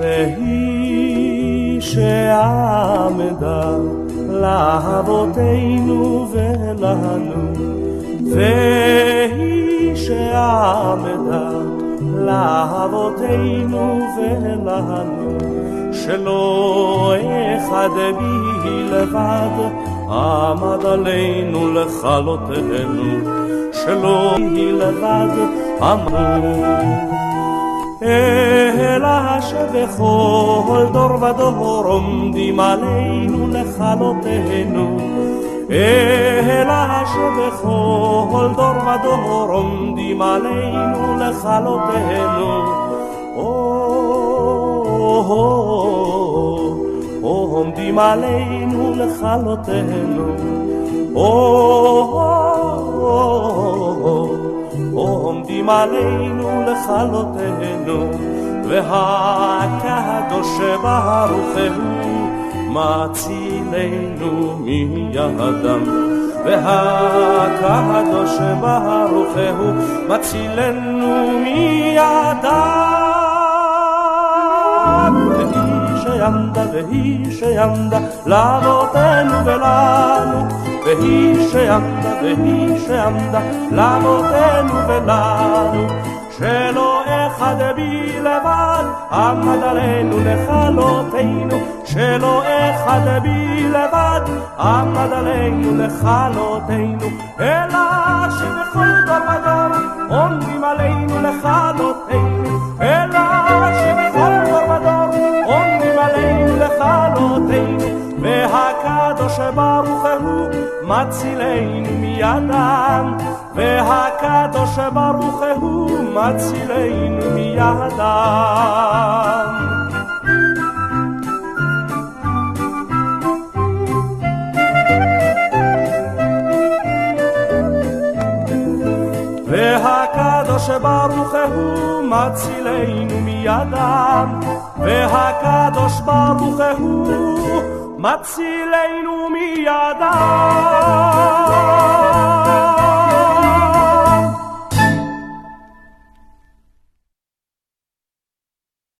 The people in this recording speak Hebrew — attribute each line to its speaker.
Speaker 1: והיא שעמדה לאבותינו ולנו, והיא שעמדה לאבותינו ולנו, שלא אחד בי לבד עמד עלינו לכלותנו, שלא היא לבד אמרו. אלא שבכל דור ודור עומדים עלינו לכלותנו. אלא שבכל דור ודור עומדים עלינו לכלותנו. עומדים עלינו לכלותנו. עומדים עלינו לכלותנו, והקדוש ברוך הוא מצילנו מידם. והקדוש ברוך הוא מצילנו מידם. והיא שעמדה והיא שעמדה לאבותינו ולנו והיא שעמדה והיא שעמדה לאבותינו ולנו שלא אחד בי לבד עמד עלינו לכלותנו שלא אחד בי לבד עמד עלינו לכלותנו אלא שבכל והקדוש ברוך הוא מצילנו מידם, והקדוש ברוך הוא מצילנו מידם. והקדוש ברוך הוא מצילנו מידם, והקדוש ברוך הוא מצילנו מידם.